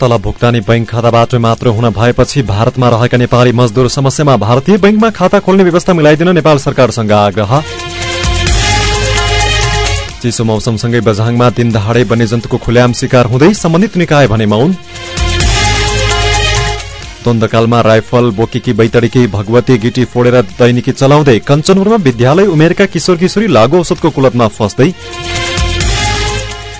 तलब भुक्तानी बैंक खाताबाट मात्र हुन भएपछि भारतमा रहेका नेपाली मजदूर समस्यामा भारतीय बैंकमा खाता खोल्ने व्यवस्था मिलाइदिन नेपाल सरकारसँग आग्रह। चिसो मौसमसँगै बझाङमा दिन दहाडै वन्यजन्तुको खुल्याम शिकार हुँदै सम्बन्धित निकाय भने मौन। द्वन्दकालमा राइफल बोकेकी बैतडीकी भगवती गिटी फोडेर दैनिकी चलाउँदै कञ्चनपुरमा विद्यालय उमेरका किशोर किशोरी लागू औषधको कुलतमा फस्दै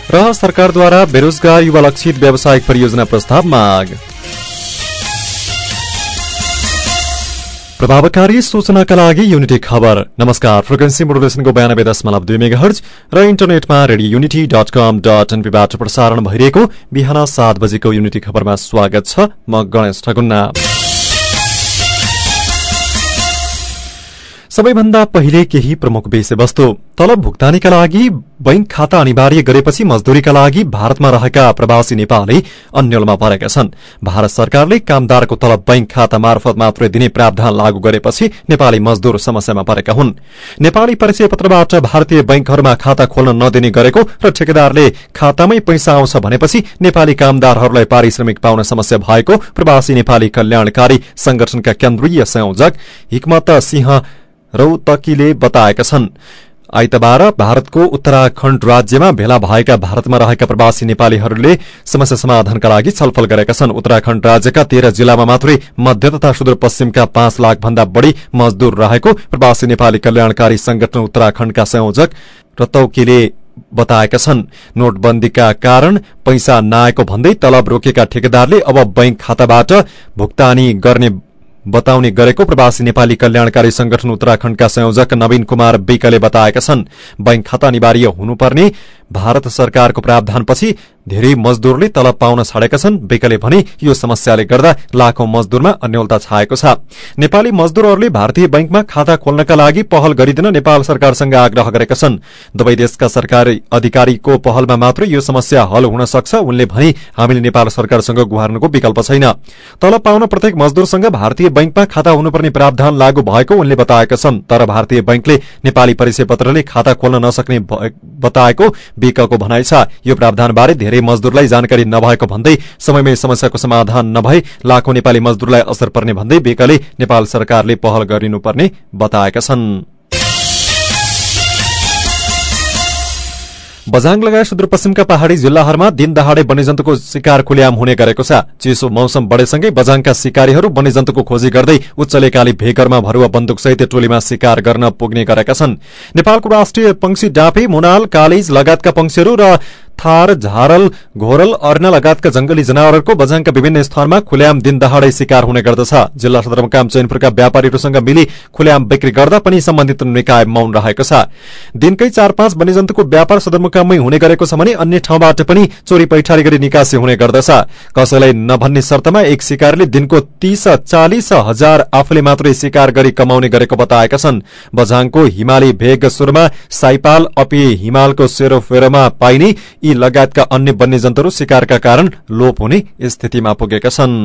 र सरकारद्वारा बेरोजगार युवा लक्षित व्यावसायिक परियोजना प्रस्ताव माग। प्रभावकारी सूचनाका लागि युनिटी खबर। नमस्कार फ्रिक्वेन्सी मोडुलेसनको बयानब्बे दशमलव दुई मेगा हर्ज र इन्टरनेटमा radio unity dot com dot एनपीबाट प्रसारण भइरहेको बिहान सात बजेको युनिटी खबरमा स्वागत छ म गणेश ठगुन्ना। सबैभन्दा पहिले केही प्रमुख विषयवस्तु। तलब भुक्तानीका लागि बैंक खाता अनिवार्य गरेपछि मजदूरीका लागि भारतमा रहेका प्रवासी नेपाली अन्यलमा परेका छन्। भारत सरकारले कामदारको तलब बैंक खाता मार्फत मात्रै दिने प्रावधान लागू गरेपछि नेपाली मजदूर समस्यामा परेका हुन्। नेपाली परिचय पत्रबाट भारतीय बैंकहरूमा खाता खोल्न नदिने गरेको र ठेकेदारले खातामै पैसा आउँछ भनेपछि नेपाली कामदारहरूलाई पारिश्रमिक पाउन समस्या भएको प्रवासी नेपाली कल्याणकारी संगठनका केन्द्रीय संयोजक हिकमत सिंह रौतकीले बताएका छन्। आइतबार भारतको उत्तराखण्ड राज्यमा भेला भएका भारतमा रहेका प्रवासी नेपालीहरूले समस्या समाधानका लागि छलफल गरेका छन्। उत्तराखण्ड राज्यका तेह्र जिल्लामा मात्रै मध्य तथा सुदूरपश्चिमका पाँच लाख भन्दा बढ़ी मजदूर रहेको प्रवासी नेपाली कल्याणकारी संगठन उत्तराखण्डका संयोजक रतौकीले बताएका छन्। नोटबन्दीका कारण पैसा नआएको भन्दै तलब रोकेका ठेकेदारले अब बैंक खाताबाट भुक्तानी गर्ने बताउने गरेको प्रवासी नेपाली कल्याणकारी संगठन उत्तराखण्डका संयोजक नवीन कुमार विकले बताएका छन्। बैंक खाता अनिवार्य हुनुपर्ने भारत सरकारको प्रावधानपछि धेरै मजदूरले तलब पाउन छाडेका छन्। बेकले भने यो समस्याले गर्दा लाखौं मजदूरमा अन्यलता छाएको छ। नेपाली मजदूरहरूले भारतीय बैंकमा खाता खोल्नका लागि पहल गरिदिन नेपाल सरकारसँग आग्रह गरेका छन्। दुवै देशका सरकारी अधिकारीको पहलमा मात्र यो समस्या हल हुन सक्छ। उनले भने हामीले नेपाल सरकारसँग गुहार्नुको विकल्प छैन। तलब पाउन प्रत्येक मजदूरसँग भारतीय बैंकमा खाता हुनुपर्ने प्रावधान लागू भएको उनले बताएका छन्। तर भारतीय बैंकले नेपाली परिचय पत्रले खाता खोल्न नसक्ने बताएको विकको भनाइ छ। यो प्रावधानबारे धेरै मजदूरलाई जानकारी नभएको भन्दै समयमै समस्याको समाधान नभई लाखौं नेपाली मजदूरलाई असर पर्ने भन्दै विकले नेपाल सरकारले पहल गरिनुपर्ने बताएका छन्। बझाङ लगायत सुदूरपश्चिमका पहाड़ी जिल्लाहरूमा दिन दहाड़े वन्यजन्तुको शिकार खुल्याम हुने गरेको छ। चिसो मौसम बढ़ेसँगै बझाङका शिकारीहरू वन्यजन्तुको खोजी गर्दै उच्चलेकाली भेगरमा भरुवा बन्दुकसहित टोलीमा शिकार गर्न पुग्ने गरेका छन्। नेपालको राष्ट्रिय पंक्षी डाँफे मुनाल कालिज लगायतका पंक्षीहरू र थार झारल घोरल अर्ना लगायतका जंगली जनावरहरूको बझाङका विभिन्न स्थानमा खुल्याम दिन दहाड़ै शिकार हुने गर्दछ। जिल्ला सदरमुकाम चैनपुरका व्यापारीहरूसँग मिली खुल्याम बिक्री गर्दा पनि सम्बन्धित निकाय मौन रहेको छ। दिनकै चार पाँच वन्यजन्तुको व्यापार सदरमुकाममै हुने गरेको छ भने अन्य ठाउँबाट पनि चोरी पैठारी गरी निकासी हुने गर्दछ। कसैलाई नभन्ने शर्तमा एक शिकारीले दिनको तीस चालिस हजार आफूले मात्रै शिकार गरी कमाउने गरेको बताएका छन्। बझाङको हिमाली भेग सुरमा साइपाल अपी हिमालको सेरोफेरोमा पाइने यी लगायतका अन्य वन्यजन्तुहरू शिकारका कारण लोप हुने स्थितिमा पुगेका छन्।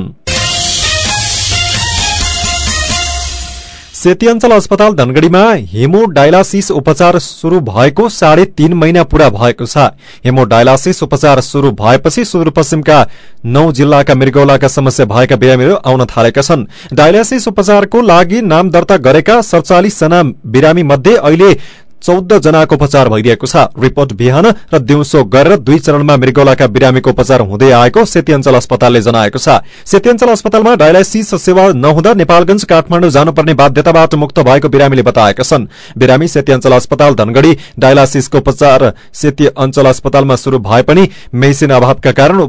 सेती अञ्चल अस्पताल धनगढ़ीमा हेमोडायलासिस उपचार शुरू भएको साढे तीन महिना पूरा भएको छ। हेमोडायलासिस उपचार शुरू भएपछि सुदूरपश्चिमका नौ जिल्लाका मृगौलाका समस्या भएका बिरामीहरू आउन थालेका छन्। डायलासिस उपचारको लागि नाम दर्ता गरेका सड़चालिस जना बिरामी मध्ये अहिले चौध जनाको उपचार भइरहेको छ। रिपोर्ट बिहान र दिउँसो गरेर दुई चरणमा मृगौलाका बिरामीको उपचार हुँदै आएको सेती अञ्चल अस्पतालले जनाएको छ। सेती अञ्चल अस्पतालमा डायलासिस सेवा नहुँदा नेपालगंज काठमाडौँ जानुपर्ने बाध्यताबाट मुक्त भएको बिरामीले बताएका छन्। बिरामी सेती अञ्चल अस्पताल धनगढ़ी डायलासिसको उपचार सेती अञ्चल अस्पतालमा शुरू भए पनि मेसिन अभावका कारण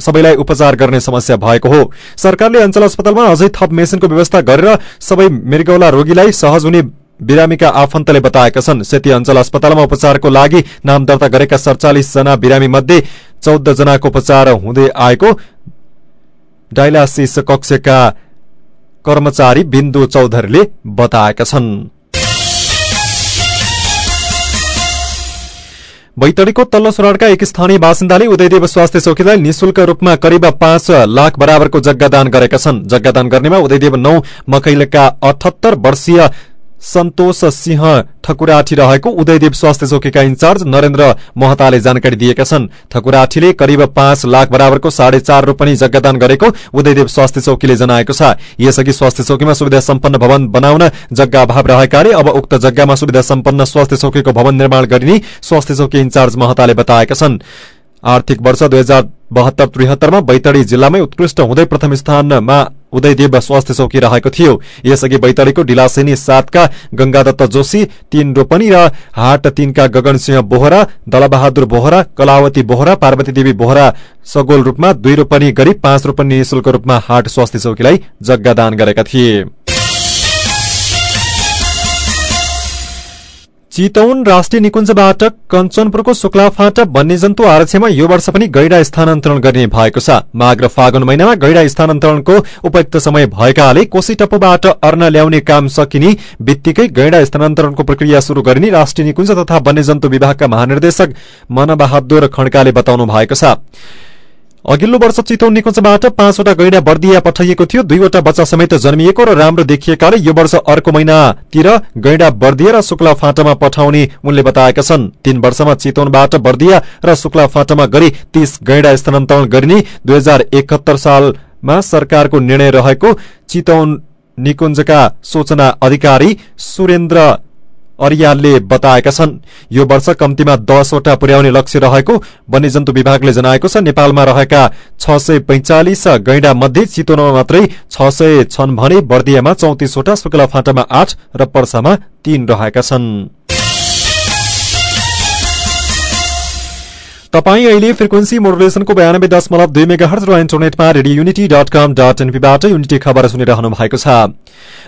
सबैलाई उपचार गर्ने समस्या भएको हो। सरकारले अञ्चल अस्पतालमा अझै थप मेसिनको व्यवस्था गरेर सबै मृगौला रोगीलाई सहज हुने बिरामीका आफन्तले बताएका छन् सेती अञ्चल अस्पतालमा उपचारको लागि नाम दर्ता गरेका सड़चालिस जना बिरामी मध्ये चौध जनाको उपचार हुँदै आएको। डायलासिस कक्षका कर्मचारी बिन्दु चौधरीले बताएका छन्। बैतडीको तल्लो सुराडका एक स्थानीय बासिन्दाले उदयदेव स्वास्थ्य चौकीलाई निशुल्क रूपमा करिब पाँच लाख बराबरको जग्गादान गरेका छन्। जग्गादान गर्नेमा उदयदेव नौ मकैलका अठहत्तर वर्षीय सन्तोष सिंह ठकुराठी रहेको उदयदेव स्वास्थ्य चौकीका इन्चार्ज नरेन्द्र महताले जानकारी दिएका छन्। ठकुराठीले करिब पाँच लाख बराबरको साढे चार रोपनी जग्गादान गरेको उदयदेव स्वास्थ्य चौकीले जनाएको छ। यसअघि स्वास्थ्य चौकीमा सुविधा सम्पन्न भवन बनाउन जग्गा अभाव रहेकाले अब उक्त जग्गामा सुविधा सम्पन्न स्वास्थ्य चौकीको भवन निर्माण गरिने स्वास्थ्य चौकी इन्चार्ज महताले बताएका छन्। आर्थिक वर्ष दुई हजार बहत्तर त्रिहत्तरमा बैतडी जिल्लामै उत्कृष्ट हुँदै प्रथम स्थानमा उदयदेव स्वास्थ्य चौकी रहेको थियो। यसअघि बैतडीको डिलासेनी सातका गंगादत्त जोशी तीन रोपनी र हाट तीनका गगनसिंह बोहरा दलबहादुर बोहरा कलावती बोहरा पार्वती देवी बोहरा सगोल रूपमा दुई रोपनी गरी पाँच रोपनी निशुल्क रूपमा हाट स्वास्थ्य चौकीलाई जग्गा दान गरेका थिए। चितौन राष्ट्रिय निकुञ्जबाट कञ्चनपुरको शुक्लाफाटा वन्यजन्तु आरक्षमा यो वर्ष पनि गैडा स्थानान्तरण गर्ने भएको छ। माघ र फागुन महिनामा गैडा स्थानान्तरणको उपयुक्त समय भएकाले कोशी टप्पूबाट अर्न ल्याउने काम सकिने बित्तिकै गैडा स्थानान्तरणको प्रक्रिया शुरू गरिने राष्ट्रिय निकुञ्ज तथा वन्यजन्तु विभागका महानिर्देशक मनबहादुर खड्काले बताउनु भएको छ। अघिल्लो वर्ष चितौन निकुञ्जबाट पाँचवटा गैडा बर्दिया पठाइएको थियो। दुईवटा बच्चा समेत जन्मिएको र राम्रो देखिएकाले यो वर्ष अर्को महिनातिर गैडा बर्दिया र शुक्ला फाँटामा पठाउने उनले बताएका छन्। तीन वर्षमा चितौनबाट बर्दिया र शुक्ला फाँटामा गरी तीस गैडा स्थानान्तरण गरिने दुई सालमा सरकारको निर्णय रहेको चितौन निकुञ्जका सूचना अधिकारी सुरेन्द्र अरियालले बताएका छन् यो वर्ष कम्तीमा दसवटा पुर्याउने लक्ष्य रहेको वन्यजन्तु विभागले जनाएको छ। नेपालमा रहेका छ सय पैंचालिस गैंडा मध्ये चितवनमा मात्रै छ सय छन् भने बर्दियामा चौतिसवटा शुक्ला फाँटामा आठ र पर्सामा तीन रहेका छन्। तपाईँ अहिले फ्रिक्वेन्सी मोडुलेसनको बयानब्बे दशमलव दुई मेगा हर्ज र इन्टरनेटमा radio unity dot com dot एनपीबाट unity खबर सुनिरहनु भएको छ।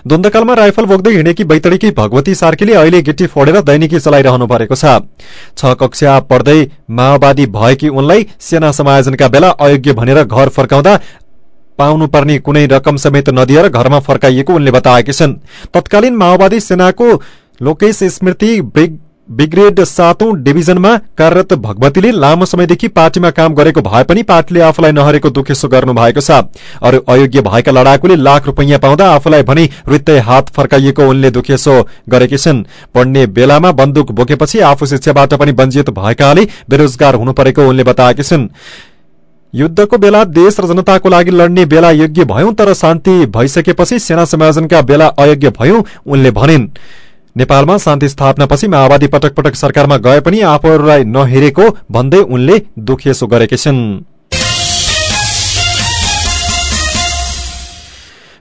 द्वन्दकालमा राइफल बोक्दै हिँडेकी बैतडीकी भगवती सार्कीले अहिले गिट्टी फोडेर दैनिकी चलाइरहनु परेको छ। कक्षा पढ्दै माओवादी भएकी उनलाई सेना समायोजनका बेला अयोग्य भनेर घर फर्काउँदा पाउनुपर्ने कुनै रकम समेत नदिएर घरमा फर्काइएको उनले बताएकी छन्। तत्कालीन माओवादी सेनाको लोकेश स्मृति ब्रिगेड सातौं डिभिजनमा कार्यरत भगवतीले लामो समयदेखि पार्टीमा काम गरेको भए पनि पार्टीले आफूलाई नहरेको दुखेसो गर्नु भएको छ। अरू अयोग्य भएका लडाकुले लाख रुपियाँ पाउँदा आफूलाई भने रित्तै हात फर्काइएको उनले दुखेसो गरेकी छन्। पढ्ने बेलामा बन्दुक बोकेपछि आफू शिक्षाबाट पनि वञ्चित भएकाले बेरोजगार हुनु परेको उनले बताएकी छन्। युद्धको बेला देश र जनताको लागि लड्ने बेला योग्य भयौं तर शान्ति भइसकेपछि सेना संयोजनका बेला अयोग्य भयौं उनले भनिन्। नेपालमा शान्ति स्थापनापछि माओवादी पटक पटक सरकारमा गए पनि आफूहरूलाई नहेरेको भन्दै उनले दुखिएसो गरेकी छिन्।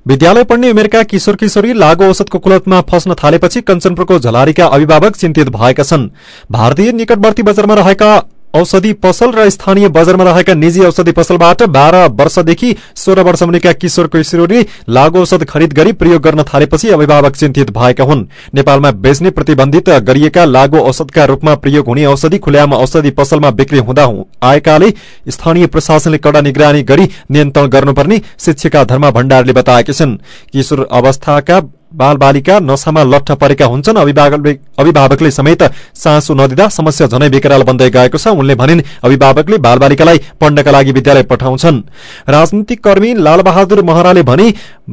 विद्यालय पढ्ने उमेरका किशोर किशोरी लागू औषधको कुलतमा फस्न थालेपछि कञ्चनपुरको झलारीका अभिभावक चिन्तित भएका छन्। भारतीय निकटवर्ती बजारमा रहेका औषधि पसल र स्थानीय बजारमा रहेका निजी औषधि पसलबाट बाह्र वर्षदेखि सोह्र वर्ष मुनिका किशोर किशोरी लागू औषध खरिद गरी प्रयोग गर्न थालेपछि अभिभावक चिन्तित भएका हुन्। नेपालमा बेच्ने प्रतिबन्धित गरिएका लागू औषधका रूपमा प्रयोग हुने औषधि खुल्यामा औषधि पसलमा बिक्री हुँदा आएकाले स्थानीय प्रशासनले कड़ा निगरानी गरी नियन्त्रण गर्नुपर्ने शिक्षिका धर्म भण्डारले बताएकी छन्। किशोर अवस्थाका बाल बालिका नशामा लट्ठ परेका हुन्छन्। अभिभावकले समेत सासु नदिँदा समस्या झनै बेकराल बन्दै गएको छ। उनले भनिन् अभिभावकले बालबालिकालाई पढ्नका लागि विद्यालय पठाउँछन्। राजनीतिक कर्मी लालबहादुर महराले भने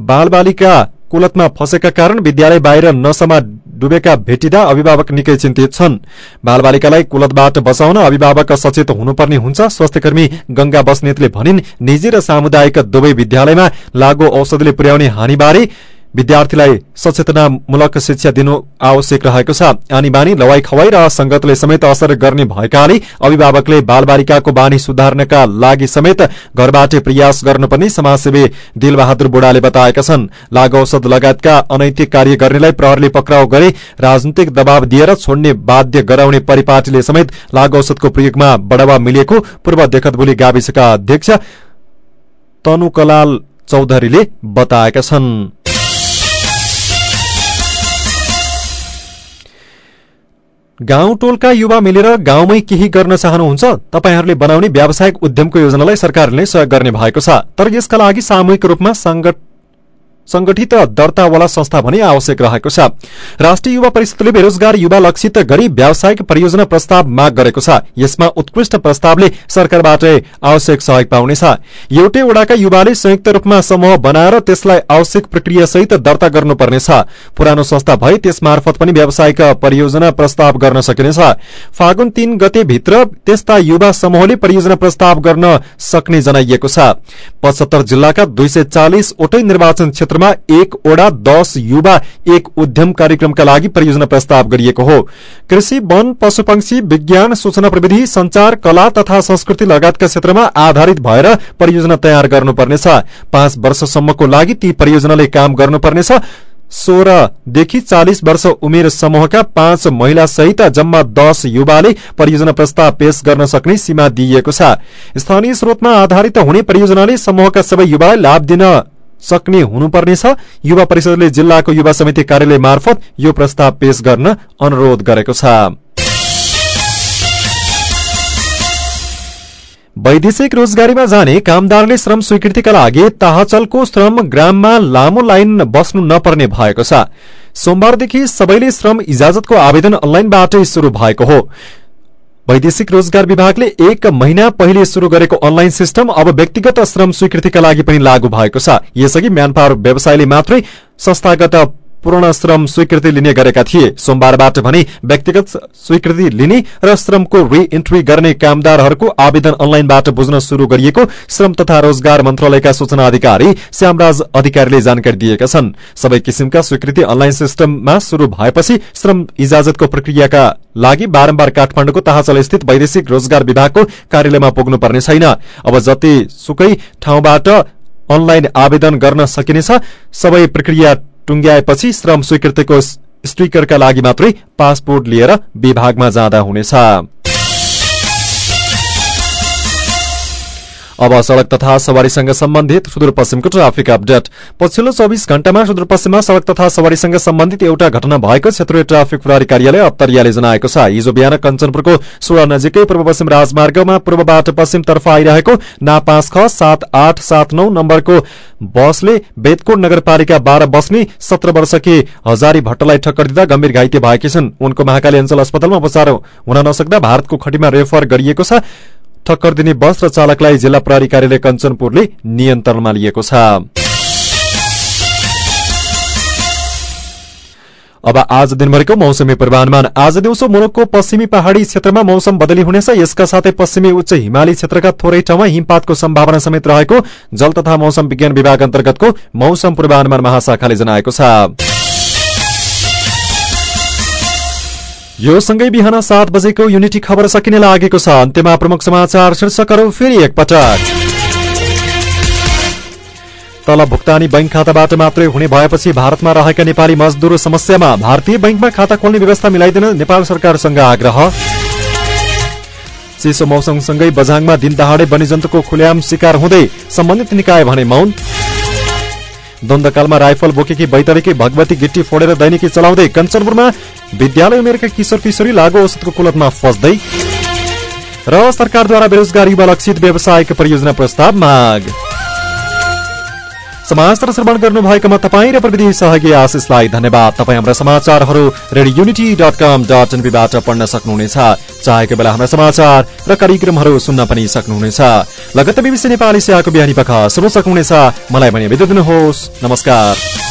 बालबालिका कुलतमा फसेका कारण विद्यालय बाहिर नशामा डुबेका भेटिँदा अभिभावक निकै चिन्तित छन्। बालबालिकालाई कुलतबाट बचाउन अभिभावक सचेत हुनुपर्ने हुन्छ। स्वास्थ्यकर्मी गंगा बस्नेतले भनिन् निजी र सामुदायिक दुवै विद्यालयमा लागू औषधिले पुर्याउने हानिबारे विद्यार्थीलाई सचेतनामूलक शिक्षा दिनु आवश्यक रहेको छ। आनी बानी लवाई खवाई र संगतले समेत असर गर्ने भएकाले अभिभावकले बालबालिकाको बानी सुधार्नका लागि समेत घरबाटै प्रयास गर्नुपर्ने समाजसेवी दिलबहादुर बुढाले बताएका छन्। लागु औषध लगायतका अनैतिक कार्य गर्नेलाई प्रहरले पक्राउ गरे राजनीतिक दबाव दिएर छोड्ने बाध्य गराउने परिपाटीले समेत लागु औषधको प्रयोगमा बढ़ावा मिलिएको पूर्व देखतबुली गाविसका अध्यक्ष तनुकलाल चौधरीले बताएका छन्। गाउँ टोलका युवा मिलेर गाउँमै केही गर्न चाहनुहुन्छ तपाईँहरूले बनाउने व्यावसायिक उद्यमको योजनालाई सरकारले सहयोग गर्ने भएको छ। तर यसका लागि सामूहिक रूपमा संगठित दर्तावाला संस्था भने आवश्यक रहेको छ। राष्ट्रिय युवा परिषदले बेरोजगार युवा लक्षित गरी व्यावसायिक परियोजना प्रस्ताव माग गरेको छ। यसमा उत्कृष्ट प्रस्तावले सरकारबाट आवश्यक सहयोग पाउनेछ एउटै वडाका युवाले संयुक्त रूपमा समूह बनाएर त्यसलाई आवश्यक प्रक्रियासहित दर्ता गर्नुपर्नेछ। पुरानो संस्था भए त्यस मार्फत पनि व्यावसायिक परियोजना प्रस्ताव गर्न सकिनेछ। फागुन तीन गते भित्र त्यस्ता युवा समूहले परियोजना प्रस्ताव गर्न सक्ने जनाइएको छ। पचहत्तर जिल्लाका दुई सय चालिसवटै निर्वाचन क्षेत्रमा एक ओडा दश युवा एक उद्यम कार्यक्रमका लागि परियोजना प्रस्ताव गरिएको हो। कृषि वन पशुपक्षी विज्ञान सूचना प्रविधि संचार कला तथा संस्कृति लगायतका क्षेत्रमा आधारित भएर परियोजना तयार गर्नुपर्नेछ। पाँच वर्षसम्मको लागि ती परियोजनाले काम गर्नुपर्नेछ। सोह्रदेखि चालिस वर्ष उमेर समूहका पाँच महिला सहित जम्मा दश युवाले परियोजना प्रस्ताव पेश गर्न सक्ने सीमा दिइएको छ। स्थानीय स्रोतमा आधारित हुने परियोजनाले समूहका सबै युवालाई लाभ दिन सक्ने हुनुपर्नेछ। युवा परिषदले जिल्लाको युवा समिति कार्यालय मार्फत यो प्रस्ताव पेश गर्न अनुरोध गरेको छ। वैदेशिक रोजगारीमा जाने कामदारले श्रम स्वीकृतिका लागि ताहचलको श्रम ग्राममा लामो लाइन बस्नु नपर्ने भएको छ। सोमबारदेखि सबैले श्रम इजाजतको आवेदन अनलाइनबाटै शुरू भएको हो। वैदेशिक रोजगार विभागले एक महिना पहिले शुरू गरेको अनलाइन सिस्टम अब व्यक्तिगत श्रम स्वीकृतिका लागि पनि लागू भएको छ। यसअघि म्यानपावर व्यवसायले मात्रै संस्थागत पूर्ण श्रम स्वीकृति लिने गरेका थिए। सोमबारबाट भने व्यक्तिगत स्वीकृति लिने र श्रमको रि इन्ट्री गर्ने कामदारहरूको आवेदन अनलाइनबाट बुझ्न शुरू गरिएको श्रम तथा रोजगार मन्त्रालयका सूचना अधिकारी श्यामराज अधिकारीले जानकारी दिएका छन्। सबै किसिमका स्वीकृति अनलाइन सिस्टममा शुरू भएपछि श्रम इजाजतको प्रक्रियाका लागि बारम्बार काठमाडौँको ताहाचल स्थित वैदेशिक रोजगार विभागको कार्यालयमा पुग्नुपर्ने छैन। अब जतिसुकै ठाउँबाट अनलाइन आवेदन गर्न सकिनेछ सबै प्रक्रिया टुंग्याएपछि श्रम स्वीकृतिको स्टिकरका लागि मात्रै पासपोर्ट लिएर विभागमा जाँदा हुनेछ। अब सड़क तथा सवारीसँग सम्बन्धित सुदूरपश्चिमको ट्राफिक अपडेट। पछिल्लो चौबिस घण्टामा सुदूरपश्चिममा सड़क तथा सवारीसँग सम्बन्धित एउटा घटना भएको क्षेत्रीय ट्राफिक प्रहरी कार्यालय अत्तरियाले जनाएको छ। हिजो बिहान कञ्चनपुरको सोडा नजिकै पूर्व पश्चिम राजमार्गमा पूर्वबाट पश्चिमतर्फ आइरहेको ना पाँच ख सात आठ सात नौ नम्बरको बसले बेतकोट नगरपालिका बाह्र बस्ने सत्र वर्षकी हजारी भट्टलाई ठक्कर दिँदा गम्भीर घाइते भएकी छन्। उनको महाकाली अञ्चल अस्पतालमा उपचार हुन नसक्दा भारतको खटीमा रेफर गरिएको छ। ठक्कर दिने बस र चालकलाई जिल्ला प्रहरी कार्यालय कञ्चनपुरले नियन्त्रणमा लिएको छ। अब आज दिनभरिको मौसमी पूर्वानुमान। आज दिउँसो मुलुकको पश्चिमी पहाड़ी क्षेत्रमा मौसम बदली हुनेछ। यसका साथै पश्चिमी उच्च हिमाली क्षेत्रका थोरै ठाउँमा हिमपातको सम्भावना समेत रहेको जल तथा मौसम विज्ञान विभाग अन्तर्गतको मौसम पूर्वानुमान महाशाखाले जनाएको छ। यो सँगै बिहान सात बजेको युनिटी खबर सकिने लागेको छ। अन्त्यमा प्रमुख समाचार शीर्षकहरू फेरि एकपटक। तलब भुक्तानी बैंक खाताबाट मात्रै हुने भएपछि भारतमा रहेका नेपाली मजदुर समस्यामा भारतीय बैंकमा खाता खोल्ने व्यवस्था मिलाइदिन नेपाल सरकारसँग आग्रह। चिसो मौसमसँगै बझाङमा दिन दहाडे वन्यजन्तुको खुल्याम शिकार हुँदै सम्बन्धित निकाय भने मौन। द्वन्दकालमा राइफल बोकेकी बैतरीकी भगवती गिट्टी फोडेर दैनिकी चलाउँदै कञ्चनपुरमा विद्यालय उमेरका किशोर किशोरी लागु औषधको कुलतमा फस्दै। र सरकारद्वारा बेरोजगार युवा लक्षित व्यावसायिक परियोजना प्रस्ताव माग। समाचार श्रवण गर्नुभएकोमा तपाईँ र प्रविधि सहयोगी आशिषलाई धन्यवाद। तपाईँ हाम्रा समाचारहरू radio unity dot com dot एनपीबाट पढ्न सक्नुहुनेछ। चाहेको बेला हाम्रा समाचार र कार्यक्रमहरू सुन्न पनि सक्नुहुनेछ। लगत्त बिबिसी नेपाली सेवाको बिहानी पख सुन्न सक्नुहुनेछ मलाई भने बिदा दिनुहोस् नमस्कार